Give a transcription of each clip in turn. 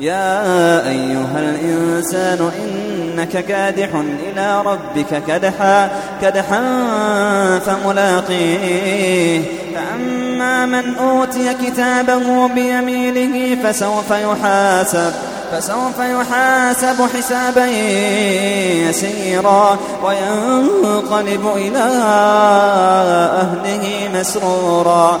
يا أيها الإنسان إنك كادح إلى ربك كدحا كدحا فملاقيه. فأما من أوتي كتابه بيمينه فسوف يحاسب فسوف يحاسب حسابا يسيرا وينقلب إلى أهله مسرورا.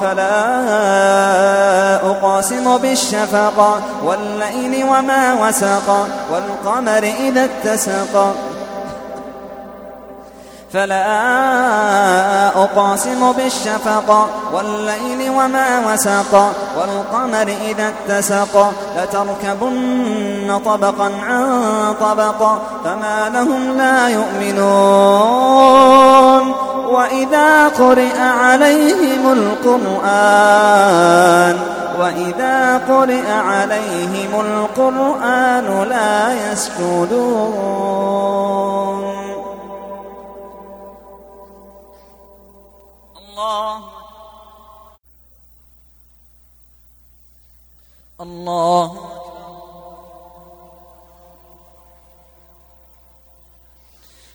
فلا أقاسم بالشفق والليل وما وسق والقمر إذا اتسق. فلا أقاسم بالشفق والليل وما وسق والقمر إذا اتسق. لتركبن طبقا عن طبق فما لهم لا يؤمنون. وإذا قرئ عليهم القرآن وإذا قرئ عليهم القرآن لا يسجدون. الله الله